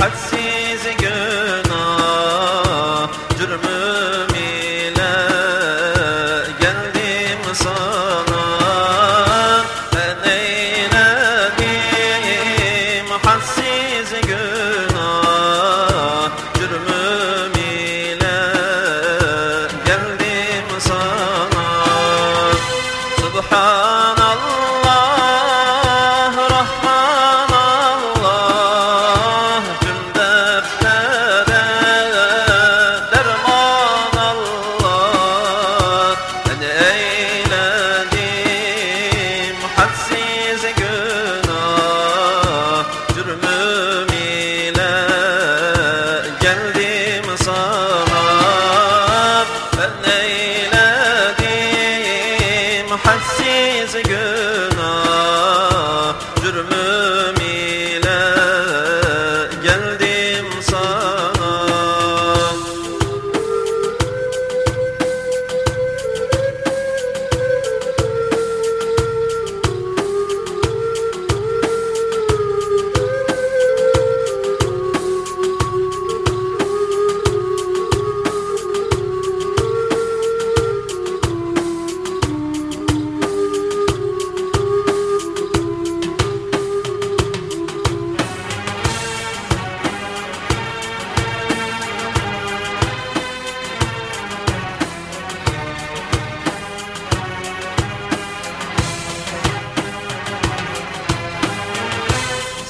حسين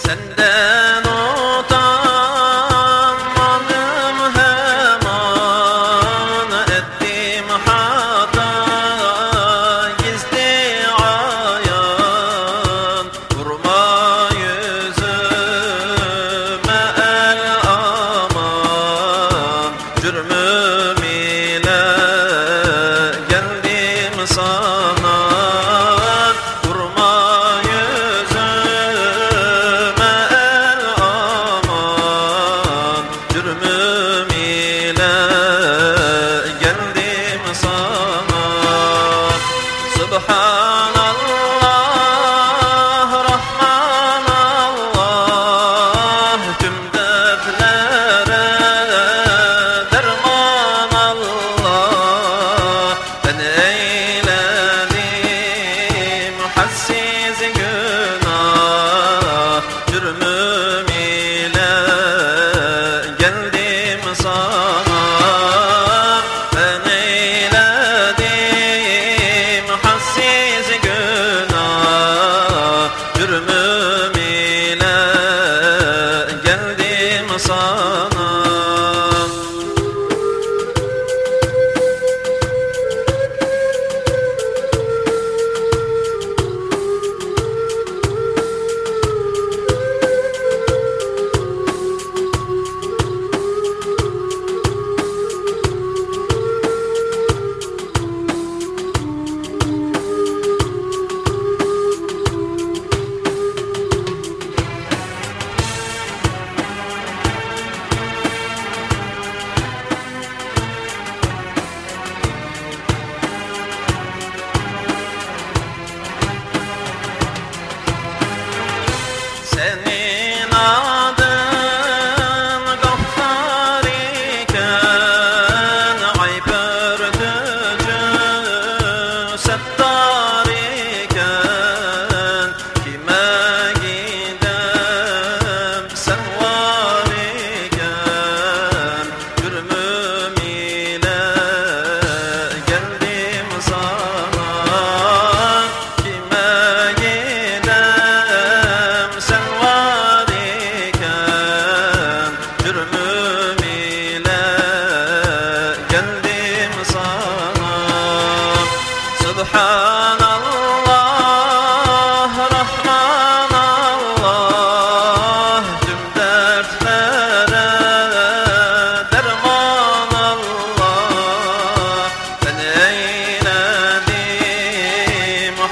Senden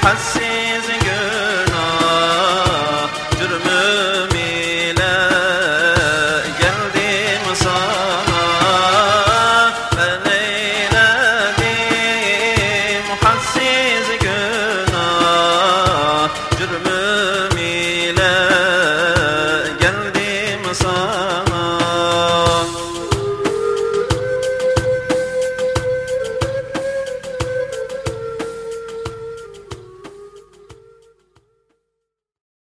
assim.